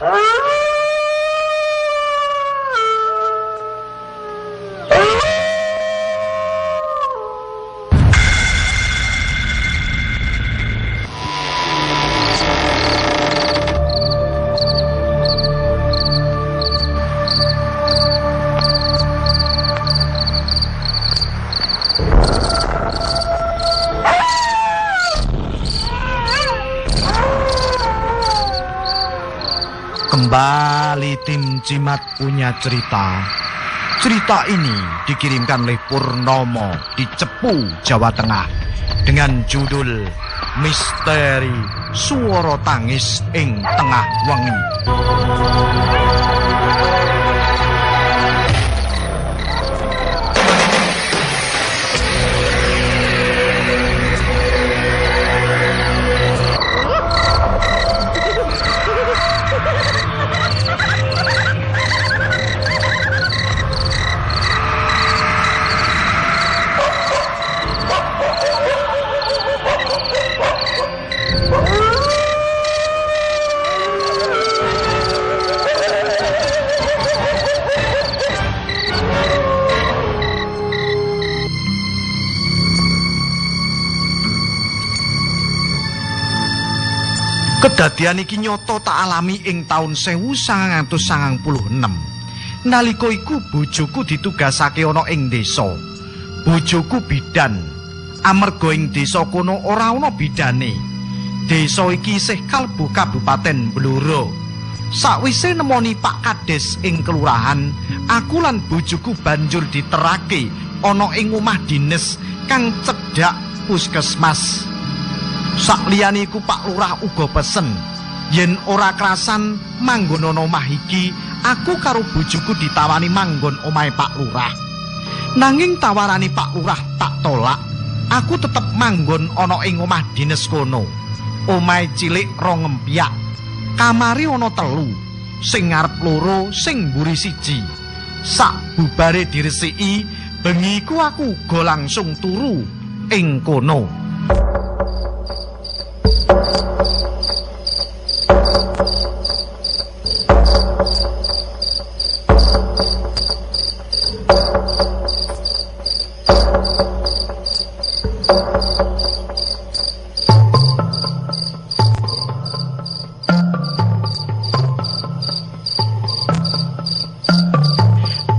Ah! Cimat punya cerita. Cerita ini dikirimkan oleh Purnomo di Cepu, Jawa Tengah dengan judul Misteri Suara Tangis ing Tengah Wengi. Kedadian iki nyata tak alami ing taun 1996. Nalika iku bojoku ditugasake ana ing desa. Bojoku bidan. Amarga ing desa kono ora ana bidane. Desa iki isih kalbu Kabupaten Blora. Sakwise nemoni Pak Kades ing kelurahan, aku lan bojoku banjur diterake ana ing omah dinas kang cedhak puskesmas. Sakliyane iku Pak Lurah uga pesen yen ora krasan manggon ana omah iki, aku karo bojoku ditawani manggon omahe Pak Lurah. Nanging tawarane Pak Lurah tak tolak, aku tetep manggon ana ing omah dinas kono. Omahe cilik rong empiak. Kamare ana telu, sing ngarep loro, sing mburi siji. Sak bubare diresiki, bengi aku uga langsung turu ing kono.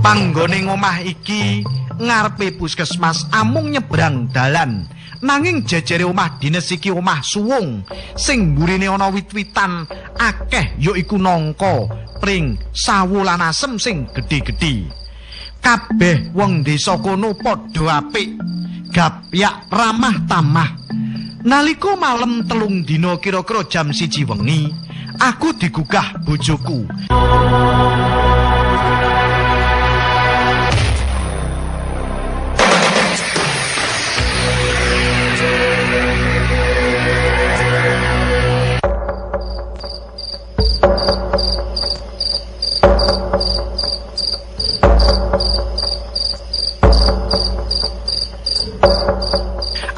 Panggone omah iki ngarepe puskesmas amung nyebrang dalan. Nanging jejere omah dinas iki omah suwung sing mburine ana wit-witan akeh yaiku nangka, pring, sawu lan asem sing gedhe-gedhe. Kabeh wong desa kono padha apik, gapyak ramah tamah. Nalika malam telung dina kira-kira jam siji wengi, aku digugah bojoku.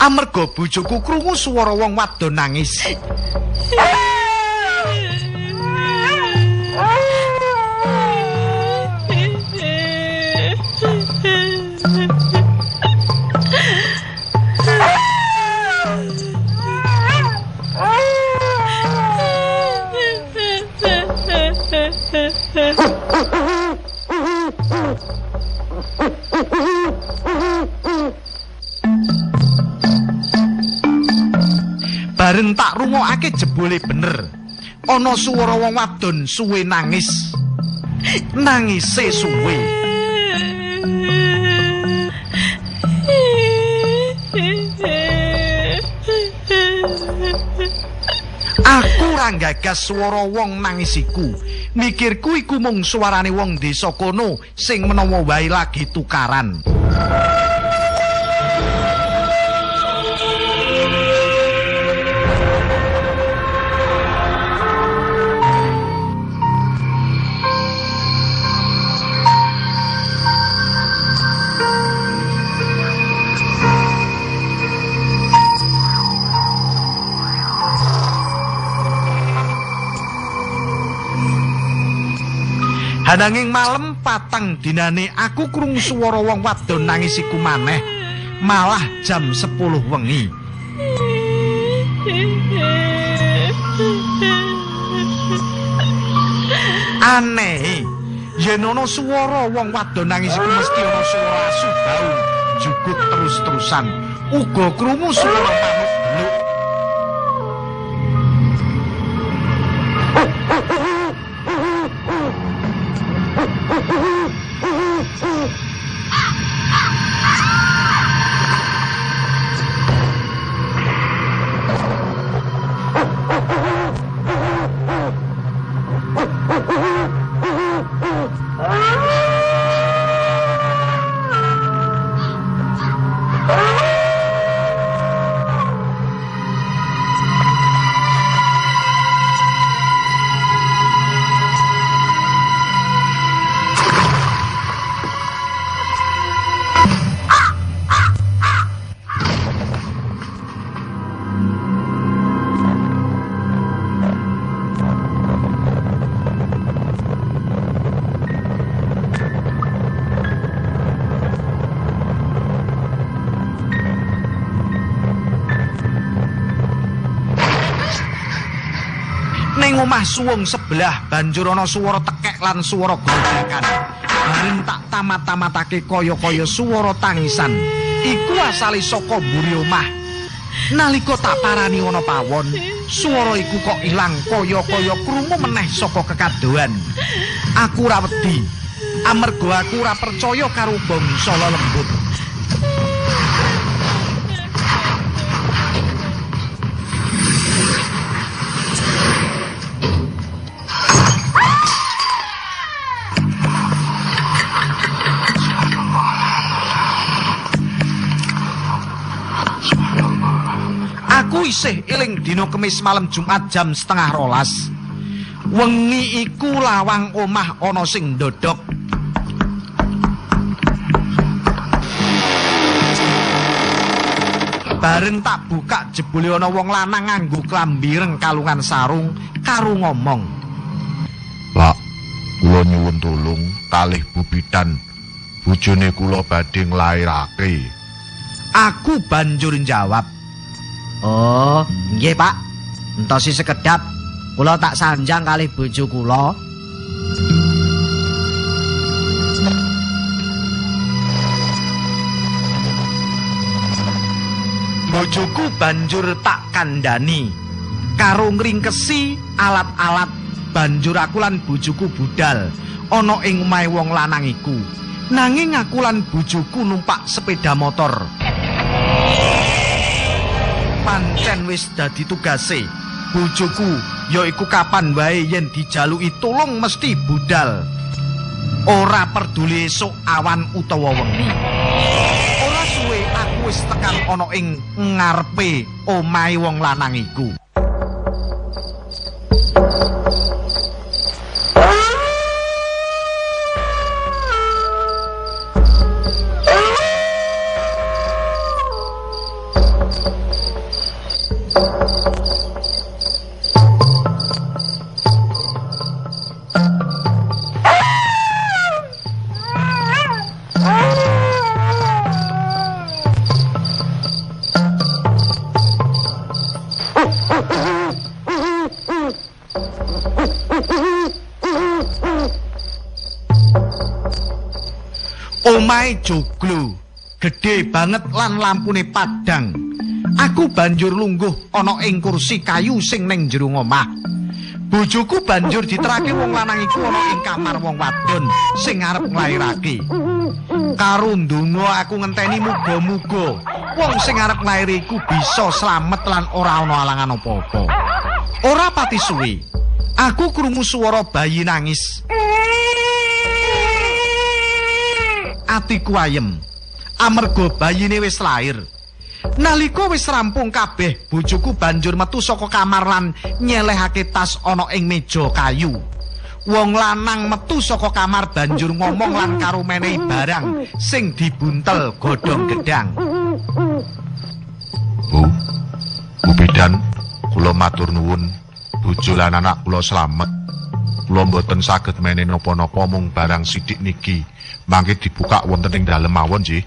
Amarga bojoku krungu swara wong wadon nangis. Bareng tak rungokake jebule bener. Ana swara wong wadon suwe nangis. Nangise suwe. Aku ora gagas swara wong nangis iku. Mikirku iku mung suarane wong desa kono sing menawa wae lagi tukaran. Hananging malem patang dinane aku krungu swara wong wadon nangis iku maneh. Malah jam 10 wengi. Aneh. Yen ana swara wong wadon nangis iku mesti ana swara asu bau jugut terus-terusan. Uga krungu swara manuk omah suwung sebelah banjur ana swara tekek lan swara grojakan. Bareng tak tamat-tamatake kaya-kaya swara tangisan. Iku asale saka mburi omah. Nalika tak parani ana pawon, swara iku kok ilang kaya-kaya krungu meneh saka kekadohan. Aku ora wedi. Amarga aku ora percaya karo bangsa lembut. Isih eling dina kemis malam Jumat jam setengah rolas. Wengi iku lawang omah ana sing ndodok. Bareng tak buka jebule ana wong lanang nganggo klambi reng kalungan sarung karo ngomong. Pak, kula nyuwun tulung kalih bubidan. Bojone kula badhe nglairake. Aku banjur njawab. Oh, nggih Pak. Entosi sekedap kula tak sanjang kalih bojo kula. Bojoku banjur tak kandhani karo ngringkesi alat-alat banjur aku lan bojoku budal ana ing omahe wong lanang iku. Nanging aku lan bojoku numpak sepeda motor. Pancen wis dadi tugase. Bojoku yaiku kapan wae yen dijaluki tulung mesti budal. Ora peduli esuk awan utawa wengi. Ora suwe aku wis tekan ana ing ngarepe omahe wong lanang iku. Omahe joglo, gedhe banget lan lampune padhang. Aku banjur lungguh ana ing kursi kayu sing ning jero omah. Bojoku banjur diterake wong lanang iku ana ing kamar wong wadon sing arep nglairake. Karo ndonga aku ngenteni muga-muga wong sing arep nglair iku bisa slamet lan ora ana alangan apa-apa. Ora pati suwe. Aku krungu swara bayi nangis. Atiku ayem. Amarga bayine wis lair nalika wis rampung kabeh bojoku banjur metu saka kamar lan nyelehake tas ana ing meja kayu. Wong lanang metu saka kamar banjur ngomong lan karo menehi barang sing dibuntel godhong gedang Bu, Bu Bidan, kula matur nuwun bojo lan anak kula slamet. Kula mboten saged menen napa-napa mung barang sithik niki. Mangke dibuka wonten ing dalem mawon nggih.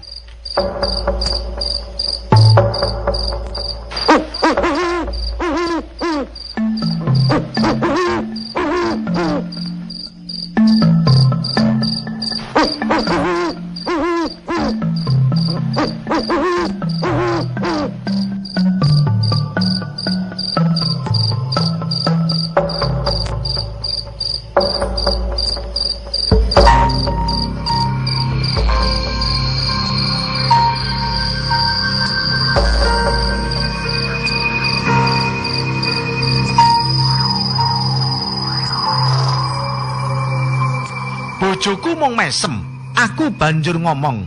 Mesem. Aku banjur ngomong.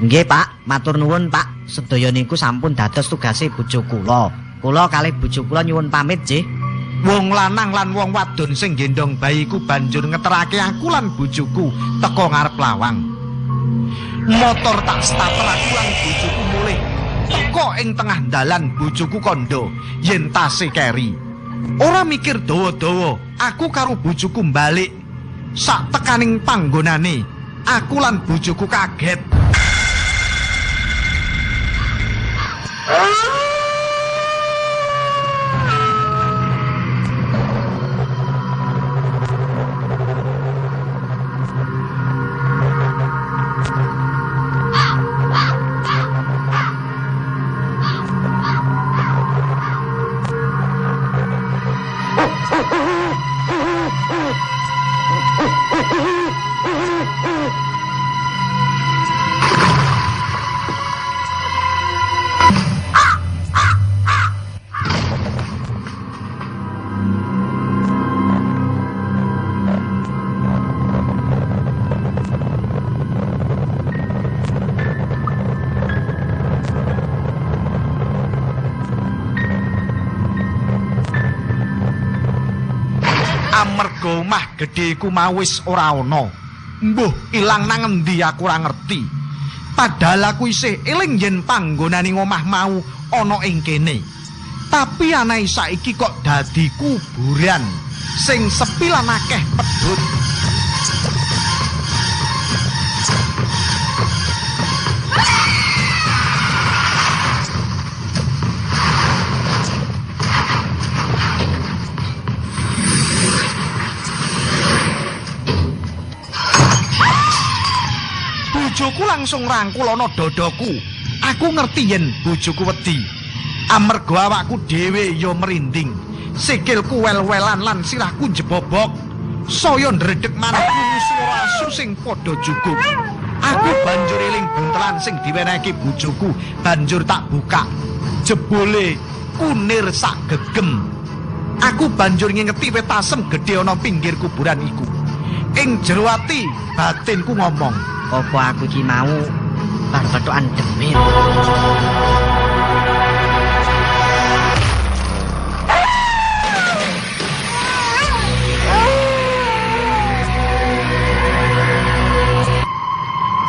Nggih, Pak. Matur nuwun, Pak. Sedaya niku sampun dados tugase bojo kula. Kula kalih bojo kula nyuwun pamit, nggih. Wong lanang lan wong wadon sing gendong bayiku banjur ngeterake aku lan bojoku teka ngarep lawang. Motor tak starter aku lan bojoku mulih. Teka ing tengah dalan bojoku kondo yen tase keri. Ora mikir dawa-dawa, aku karo bojoku balik. Sak tekaning panggonane, aku lan bojoku kaget. Gedhe iku mawis ora ana. Mbuh ilang nang endi aku ora ngerti. Padahal aku isih eling yen panggonaning omah mau ana ing kene. Tapi anae saiki kok dadi kuburan sing sepi lan akeh pedhut. Bojoku langsung rangkul ana dadaku. Aku ngerti yen bojoku wedi. Amarga awakku dhewe ya merinding. Sikilku wel-welan lan sirahku jebobok. Saya ndredeg manah krungu swara asu sing padha jugup. Aku banjur eling buntelan sing diwenehke bojoku, banjur tak buka. Jebule kunir sak gegem. Aku banjur ngingeti wit asem gedhe ana pinggir kuburan iku. Ing jero ati batinku ngomong, Apa aku iki mau bar pethokan demit.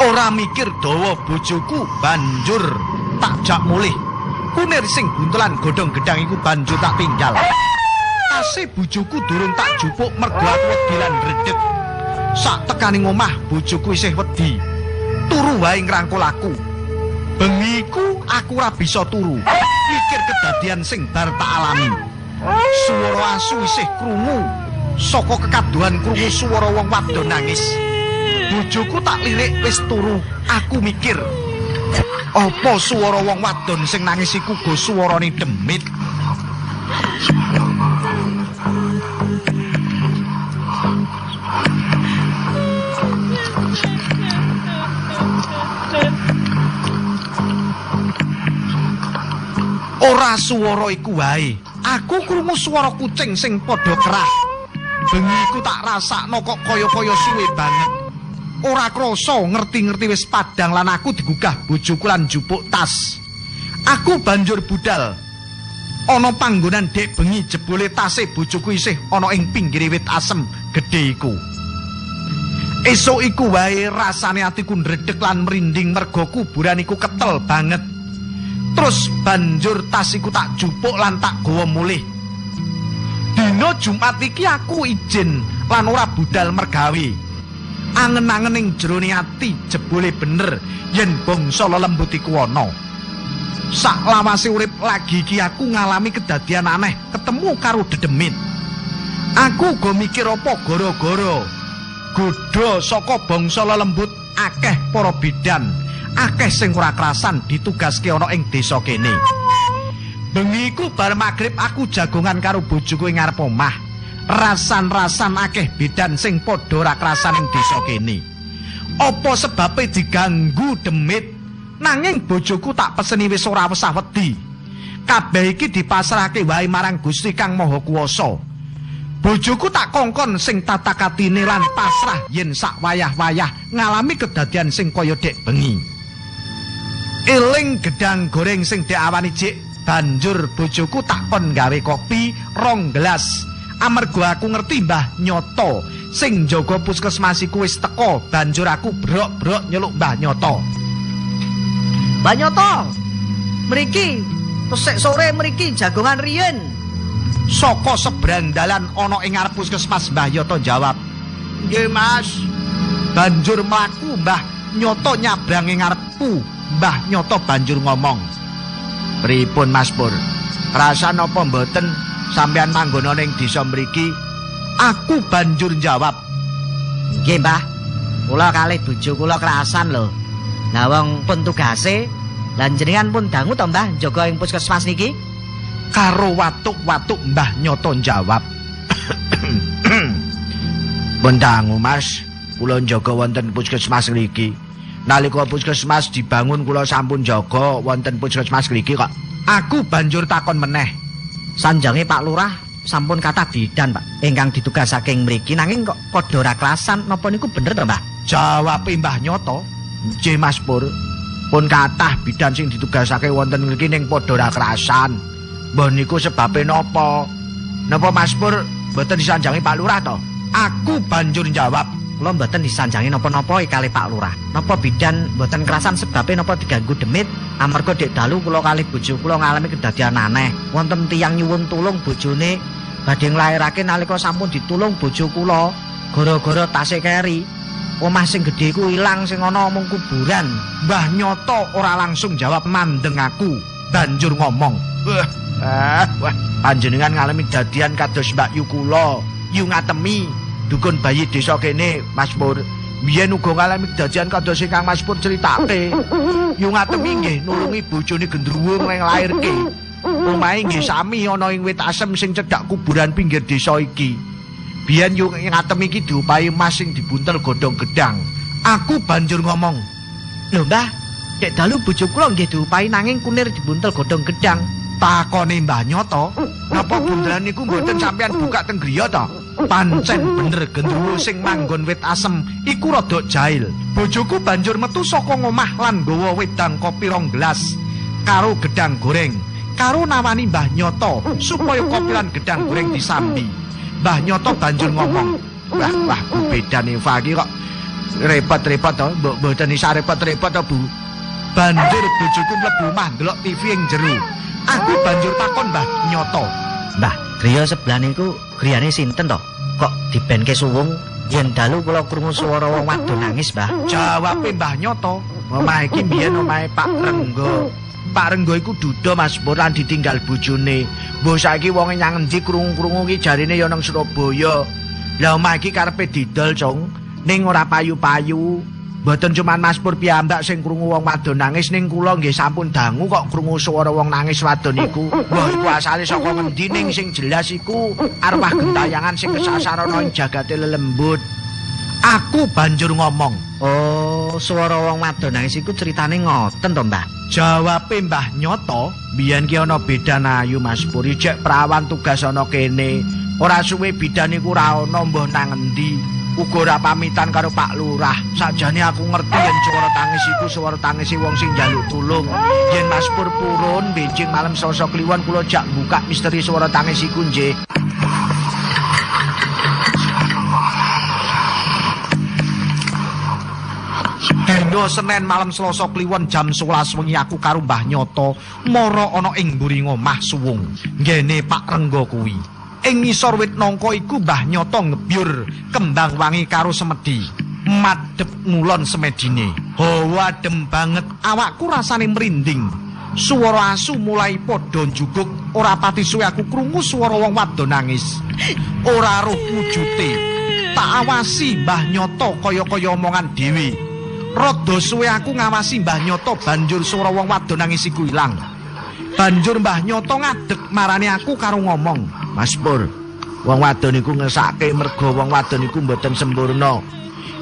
Ora mikir dawa bojoku banjur tak jak mulih. Kunir sing buntelan godhong gedang iku banjur tak tinggal. Ase bojoku durung tak jupuk mergo aku wedi lan redeg. Sak tekaning omah bojoku isih wedi. Turu wae ngrangkul aku. Bengiku aku ora bisa turu. Mikir kedadian sing bar tak alami. Swara asu isih krungu. Saka kekaduhan krungu swara wong wadon nangis. bojoku tak lirik wis turu aku mikir apa swara wong wadon sing nangis iku go swarane demit ora swara iku wae aku krungu swara kucing sing padha kerah bengiku tak rasakno kok kaya-kaya suwe banget ora krasa ngerti-ngerti wis padang lan aku digugah bojoku lan jupuk tas. Aku banjur budal. Ana panggonan dek bengi jebule tase bojoku isih ana ing pinggir wit asem gedhe iku. Esuk iku wae rasane atiku ndredeg lan merinding merga kuburan iku ketel banget. Terus banjur tas iku tak jupuk lan tak gawa mulih. Dina Jumat iki aku izin lan ora budal mergawe. Angen-angen ing jerone ati jebule bener yen bangsa lelembut iku ana. Sak lawase urip lagi iki aku ngalami kedadian aneh, ketemu karo dedemit. Aku go mikir apa gara-gara godha saka bangsa lelembut akeh para bidan, akeh sing ora krasan ditugaske ana ing desa kene. Bengi iku bar magrib aku jagongan karo bojoku ing ngarep omah. Rasan-rasan akeh bidan sing padha ora krasan ing desa kene. Apa sebabe diganggu demit? Nanging bojoku tak peseni wis ora wesah wedi. Kabeh iki dipasrahke wae marang Gusti Kang Maha Kuwasa. Bojoku tak kongkon sing tatakatine lan pasrah yen sak wayah-wayah ngalami kedadian sing kaya dek bengi. Eling gedang goreng sing diawani jik banjur bojoku tak kon gawe kopi rong gelas. Amarga aku ngerti Mbah Nyoto sing jaga puskesmas iku wis teka, banjur aku brok-brok nyeluk Mbah Nyoto. Mbak Nyoto, mriki tesek sore mriki jagongan riyen. Saka sebrang dalan ana ing ngarep puskesmas Mbah Nyoto jawab. Nggih, Mas. Banjur mlaku Mbah Nyoto nyabrang ing ngarepku. Mbah Nyoto banjur ngomong. Pripun Mas Pur? Rasan apa mboten sampean manggon ning desa mriki? Aku banjur jawab. Nggih, Mbah. Kula kalih bojo kula kerasan lho. Lah wong pun tugase lan jenengan pun dangu to, Mbah, jaga ing puskesmas niki? Karo watuk-watuk Mbah Nyoto jawab. Bendangu Mas, kula njaga wonten puskesmas niki. Nalika puskesmas dibangun kula sampun jaga wonten puskesmas niki kok. Aku banjur takon meneh. Sanjange Pak Lurah sampun kata bidan, Pak, ingkang ditugasake ing mriki nanging kok padha ora kelasan napa niku bener to, Mbah? Jawab Mbah Nyoto. Nggih Mas Pur. Pun kathah bidan sing ditugasake wonten mriki ning padha ora kerasan. Mbah niku sebabe napa? Napa Mas Pur mboten disanjangi Pak Lurah to? Aku banjur jawab. Kula mboten disanjangi napa-napa kali Pak Lurah. Napa bidan mboten kerasan sebabe napa diganggu demit? Amarga dek dalu kula kali bojo kula ngalami kedadian aneh. Wonten tiyang nyuwun tulung bojone badhe nglairake nalika sampun ditulung bojo kula gara-gara tasih keri. Omah sing gedhe ku ilang sing ana mung kuburan. Mbah Nyoto ora langsung jawab mandeng aku. Banjur ngomong. Wah, ah, wah, panjenengan ngalami kedadian kados Mbak Yu kula. Yu ngatemi dukun bayi desa kene Mas Pur. Biyen uga ngalami kedadian kados ingkang Mas Pur critake. Yu ngatemi nggih nulungi bojone gendruwo nglairke. Omahe nggih sami ana ing wit asem sing cedhak kuburan pinggir desa iki. Biyen yu ngatemi iki diupahi Mas sing dibuntel godhong gedang. Aku banjur ngomong, Lho, Mbah, dek dalu bojo kula nggih diupahi nanging kunir dibuntel godhong gedang. Takone Mbah Nyoto, napa bundelan niku mboten sampean buka teng griya to? Pancen bener gendruwo sing manggon wit asem iku rada jahil. Bojoku banjur metu saka ngomah lan nggawa wedang kopi rong gelas karo gedang goreng. Karo nawani Mbah Nyoto supaya kopi lan gedang goreng disambi. Mbah Nyoto banjur ngomong, "Wah, wah, bedane Fagi kok repot-repot to, mbok mboten isa repot-repot to, Bu." Banjur bojoku mlebu omah ndelok TV ing jero. Aku banjur takon Mbah Nyoto. Mbah, griya sebelah niku griyane sinten to? Kok dibenke suwung yen dalu kula krungu swara wong wadon nangis, Mbah? Jawabe Mbah Nyoto, omah iki mbiyen omahe Pak Renggo. Pak Renggo iku duda Mas Pur lan ditinggal bojone. Mbok saiki wonge nyang endi krungu-krungu iki jarine ya nang Surabaya. Lah omah iki karepe didol, Cung. Ning ora payu-payu. Mboten cuman Mas Pur piyambak sing krungu wong wadon nangis ning kula nggih sampun dangu kok krungu swara wong nangis wadon iku. Wah iku asale saka ngendi ning sing jelas iku arwah gentayangan sing kesasarana ing jagate lelembut. Aku banjur ngomong, Oh, swara wong wadon nangis iku ceritane ngoten to, Mbah? Jawabe Mbah Nyoto, biyen ki ana bedan ayu Mas Pur, ijek prawan tugas ana kene. Ora suwe bidan iku ora ana mbah nang endi. Uga ora pamitan karo Pak Lurah. Sakjane aku ngerti yen swara tangis iku swara tangisi wong sing njaluk tulung. Yen Mas Pur purun benjing malam Selasa kliwon kula jak buka misteri swara tangis iku nggih. Dina Senin malam Selasa kliwon jam 11 wengi aku karo Mbah Nyoto mara ana ing mburi omah suwung. Ngene Pak Renggo kuwi. Ing ngisor wit nangka iku Mbah Nyoto ngebyur kembang wangi karo semedi. Madhep ngulon semedine. Hawa adem banget, awakku rasane merinding. Suara asu mulai padha njuguk, ora pati suwe aku krungu swara wong wadon nangis. Ora roh wujute. Tak awasi Mbah Nyoto kaya-kaya omongan dhewe. Rada suwe aku ngawasi Mbah Nyoto banjur swara wong wadon nangis iku ilang. Banjur Mbah Nyoto ngadeg marani aku karo ngomong, "Mas Pur, wong wadon iku ngesake mergo wong wadon iku mboten sempurna.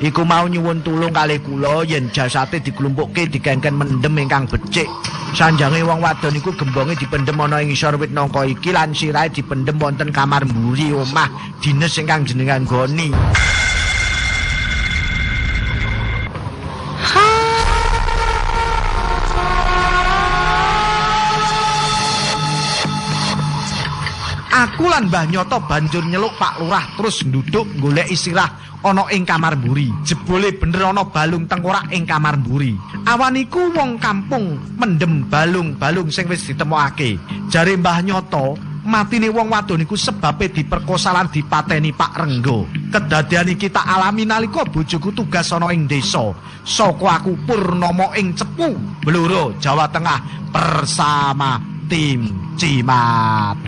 Iku mau nyuwun tulung kalih kula yen jasate diklumpukke digengken mendem ingkang becik. Sanjange wong wadon iku gembonge dipendhem ana ing isor wit nangka iki lan sirahe dipendhem wonten kamar mburi omah dines ingkang jenengan goni." Aku lan Mbah Nyoto banjur nyeluk Pak Lurah terus nduduk golek isirah ana ing kamar mburi. Jebule bener ana balung tengkorak ing kamar mburi. Awan iku wong kampung mendem balung-balung sing wis ditemokake. Jare Mbah Nyoto, matine wong wadon iku sebabe diperkosa lan dipateni Pak Renggo. Kedadian iki tak alami nalika bojoku tugas ana ing desa. Saka aku purnomo ing Cepu, Bluro, Jawa Tengah bersama tim Cimat.